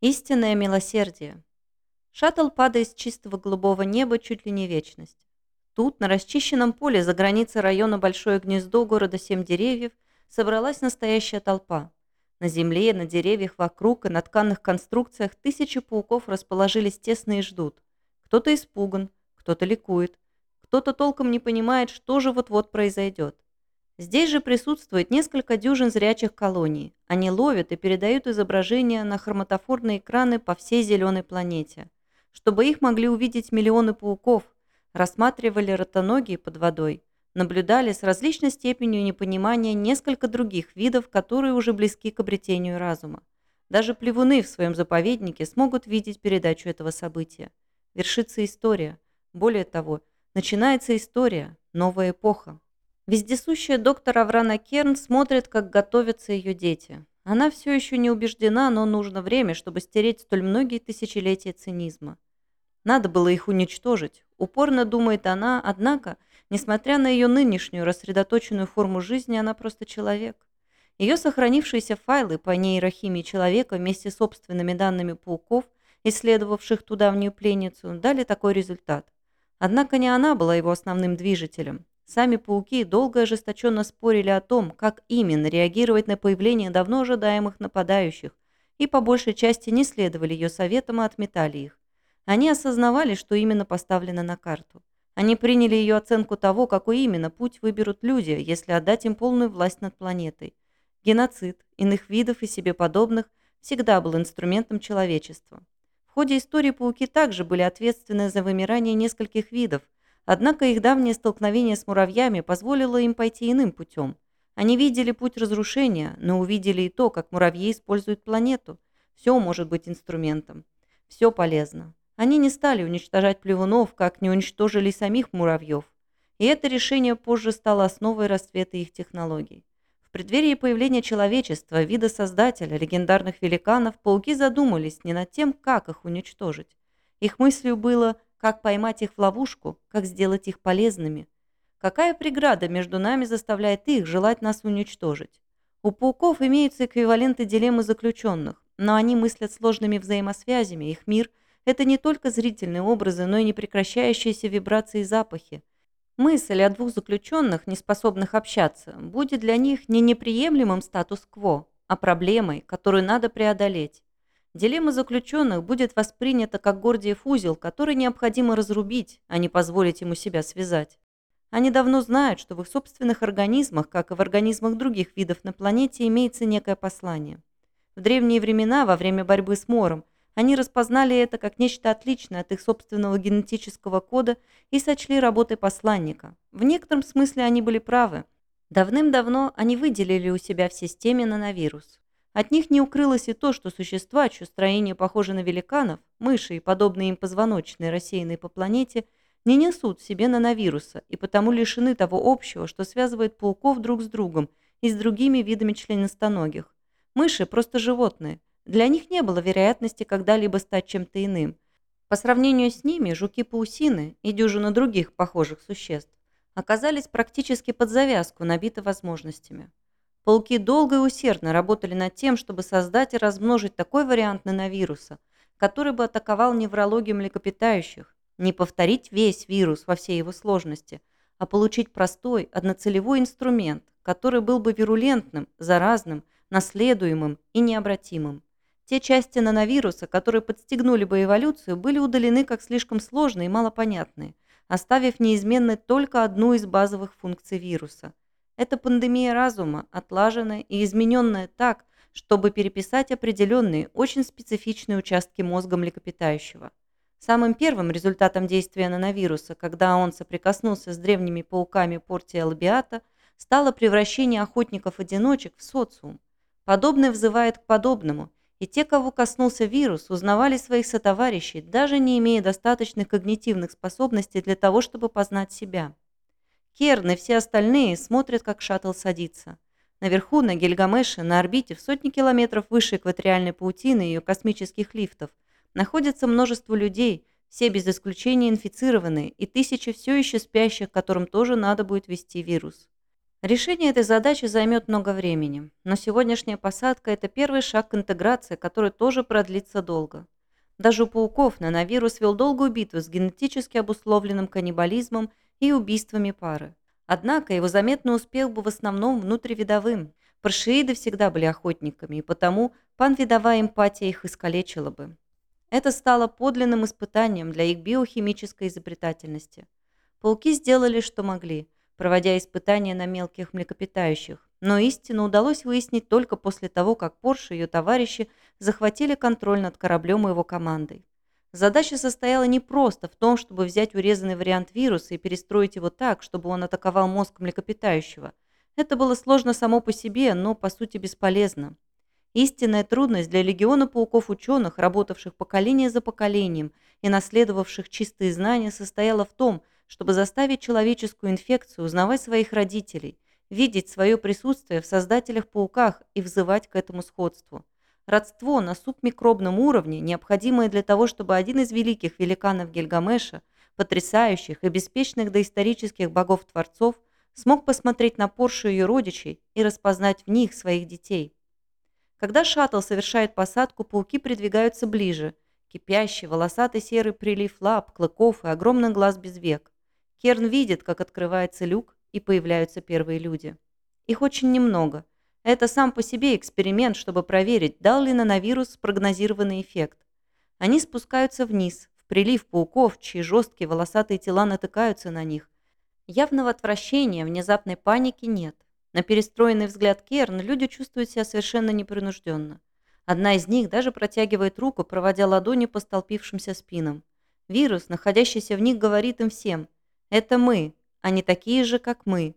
Истинное милосердие. Шаттл падает с чистого голубого неба чуть ли не вечность. Тут, на расчищенном поле за границей района Большое Гнездо города Семь Деревьев, собралась настоящая толпа. На земле, на деревьях вокруг и на тканных конструкциях тысячи пауков расположились тесно и ждут. Кто-то испуган, кто-то ликует, кто-то толком не понимает, что же вот-вот произойдет. Здесь же присутствует несколько дюжин зрячих колоний. Они ловят и передают изображения на хроматофорные экраны по всей зеленой планете. Чтобы их могли увидеть миллионы пауков, рассматривали ротоногие под водой, наблюдали с различной степенью непонимания несколько других видов, которые уже близки к обретению разума. Даже плевуны в своем заповеднике смогут видеть передачу этого события. Вершится история. Более того, начинается история, новая эпоха. Вездесущая доктор Аврана Керн смотрит, как готовятся ее дети. Она все еще не убеждена, но нужно время, чтобы стереть столь многие тысячелетия цинизма. Надо было их уничтожить, упорно думает она, однако, несмотря на ее нынешнюю рассредоточенную форму жизни, она просто человек. Ее сохранившиеся файлы по нейрохимии человека вместе с собственными данными пауков, исследовавших ту давнюю пленницу, дали такой результат. Однако не она была его основным движителем. Сами пауки долго и ожесточенно спорили о том, как именно реагировать на появление давно ожидаемых нападающих, и по большей части не следовали ее советам, а отметали их. Они осознавали, что именно поставлено на карту. Они приняли ее оценку того, какой именно путь выберут люди, если отдать им полную власть над планетой. Геноцид иных видов и себе подобных всегда был инструментом человечества. В ходе истории пауки также были ответственны за вымирание нескольких видов – Однако их давнее столкновение с муравьями позволило им пойти иным путем. Они видели путь разрушения, но увидели и то, как муравьи используют планету. Все может быть инструментом. Все полезно. Они не стали уничтожать плевунов, как не уничтожили самих муравьев. И это решение позже стало основой расцвета их технологий. В преддверии появления человечества, вида создателя, легендарных великанов, пауки задумались не над тем, как их уничтожить. Их мыслью было – как поймать их в ловушку, как сделать их полезными. Какая преграда между нами заставляет их желать нас уничтожить? У пауков имеются эквиваленты дилеммы заключенных, но они мыслят сложными взаимосвязями, их мир – это не только зрительные образы, но и непрекращающиеся вибрации и запахи. Мысль о двух заключенных, не способных общаться, будет для них не неприемлемым статус-кво, а проблемой, которую надо преодолеть. Дилемма заключенных будет воспринята как Гордиев узел, который необходимо разрубить, а не позволить ему себя связать. Они давно знают, что в их собственных организмах, как и в организмах других видов на планете, имеется некое послание. В древние времена, во время борьбы с мором, они распознали это как нечто отличное от их собственного генетического кода и сочли работой посланника. В некотором смысле они были правы. Давным-давно они выделили у себя в системе нановирус. От них не укрылось и то, что существа, чье строение похоже на великанов, мыши и подобные им позвоночные, рассеянные по планете, не несут в себе нановируса и потому лишены того общего, что связывает пауков друг с другом и с другими видами членистоногих. Мыши просто животные. Для них не было вероятности когда-либо стать чем-то иным. По сравнению с ними жуки-паусины и дюжина других похожих существ оказались практически под завязку набиты возможностями. Пауки долго и усердно работали над тем, чтобы создать и размножить такой вариант нановируса, который бы атаковал неврологию млекопитающих, не повторить весь вирус во всей его сложности, а получить простой, одноцелевой инструмент, который был бы вирулентным, заразным, наследуемым и необратимым. Те части нановируса, которые подстегнули бы эволюцию, были удалены как слишком сложные и малопонятные, оставив неизменной только одну из базовых функций вируса – это пандемия разума, отлаженная и измененная так, чтобы переписать определенные, очень специфичные участки мозга млекопитающего. Самым первым результатом действия нановируса, когда он соприкоснулся с древними пауками Портия Албиата, стало превращение охотников-одиночек в социум. Подобное взывает к подобному, и те, кого коснулся вирус, узнавали своих сотоварищей, даже не имея достаточных когнитивных способностей для того, чтобы познать себя. Керн и все остальные смотрят, как шаттл садится. Наверху, на Гильгамеше, на орбите, в сотни километров выше экваториальной паутины и ее космических лифтов, находится множество людей, все без исключения инфицированные, и тысячи все еще спящих, которым тоже надо будет ввести вирус. Решение этой задачи займет много времени, но сегодняшняя посадка – это первый шаг к интеграции, который тоже продлится долго. Даже у пауков нановирус вел долгую битву с генетически обусловленным каннибализмом и убийствами пары. Однако его заметный успех был в основном внутривидовым. Паршииды всегда были охотниками, и потому панвидовая эмпатия их искалечила бы. Это стало подлинным испытанием для их биохимической изобретательности. Пауки сделали, что могли – проводя испытания на мелких млекопитающих. Но истину удалось выяснить только после того, как Порше и ее товарищи захватили контроль над кораблем и его командой. Задача состояла не просто в том, чтобы взять урезанный вариант вируса и перестроить его так, чтобы он атаковал мозг млекопитающего. Это было сложно само по себе, но по сути бесполезно. Истинная трудность для легиона пауков-ученых, работавших поколение за поколением и наследовавших чистые знания, состояла в том, чтобы заставить человеческую инфекцию узнавать своих родителей, видеть свое присутствие в создателях-пауках и взывать к этому сходству. Родство на субмикробном уровне, необходимое для того, чтобы один из великих великанов Гильгамеша, потрясающих и беспечных доисторических богов-творцов, смог посмотреть на Поршу ее родичей и распознать в них своих детей. Когда шаттл совершает посадку, пауки придвигаются ближе. Кипящий, волосатый серый прилив лап, клыков и огромный глаз без век. Керн видит, как открывается люк, и появляются первые люди. Их очень немного. Это сам по себе эксперимент, чтобы проверить, дал ли нановирус прогнозированный эффект. Они спускаются вниз, в прилив пауков, чьи жесткие волосатые тела натыкаются на них. Явного отвращения, внезапной паники нет. На перестроенный взгляд Керн люди чувствуют себя совершенно непринужденно. Одна из них даже протягивает руку, проводя ладони по столпившимся спинам. Вирус, находящийся в них, говорит им всем – это мы, они такие же, как мы.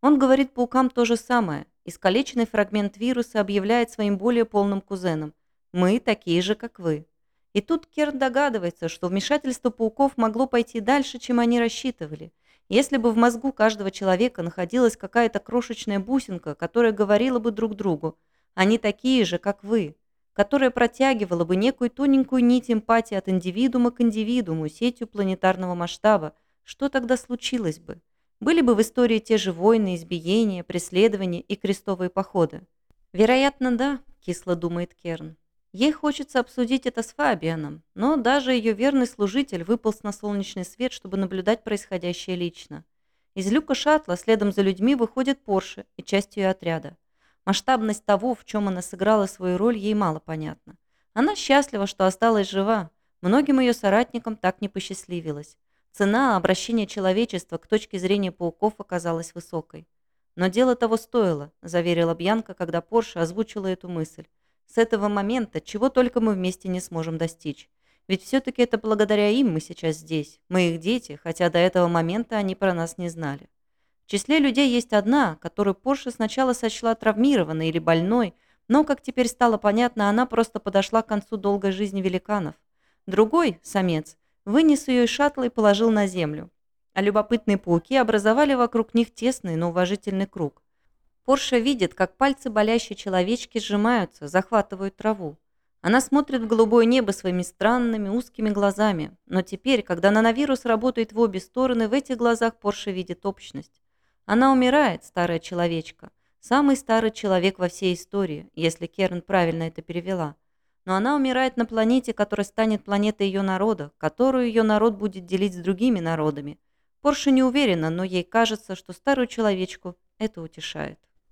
Он говорит паукам то же самое. Искалеченный фрагмент вируса объявляет своим более полным кузенам. Мы такие же, как вы. И тут Керн догадывается, что вмешательство пауков могло пойти дальше, чем они рассчитывали. Если бы в мозгу каждого человека находилась какая-то крошечная бусинка, которая говорила бы друг другу «они такие же, как вы», которая протягивала бы некую тоненькую нить эмпатии от индивидуума к индивидууму сетью планетарного масштаба, что тогда случилось бы? Были бы в истории те же войны, избиения, преследования и крестовые походы? Вероятно, да, кисло думает Керн. Ей хочется обсудить это с Фабианом, но даже ее верный служитель выполз на солнечный свет, чтобы наблюдать происходящее лично. Из люка шаттла следом за людьми выходит Порше и часть ее отряда. Масштабность того, в чем она сыграла свою роль, ей мало понятна. Она счастлива, что осталась жива. Многим ее соратникам так не посчастливилось. Цена обращения человечества к точке зрения пауков оказалась высокой. Но дело того стоило, заверила Бьянка, когда Порше озвучила эту мысль. С этого момента чего только мы вместе не сможем достичь. Ведь все-таки это благодаря им мы сейчас здесь. Мы их дети, хотя до этого момента они про нас не знали. В числе людей есть одна, которую Порше сначала сочла травмированной или больной, но, как теперь стало понятно, она просто подошла к концу долгой жизни великанов. Другой, самец, вынес ее из шаттла и положил на землю. А любопытные пауки образовали вокруг них тесный, но уважительный круг. Порша видит, как пальцы болящей человечки сжимаются, захватывают траву. Она смотрит в голубое небо своими странными узкими глазами. Но теперь, когда нановирус работает в обе стороны, в этих глазах Порша видит общность. Она умирает, старая человечка. Самый старый человек во всей истории, если Керн правильно это перевела но она умирает на планете, которая станет планетой ее народа, которую ее народ будет делить с другими народами. Порше не уверена, но ей кажется, что старую человечку это утешает.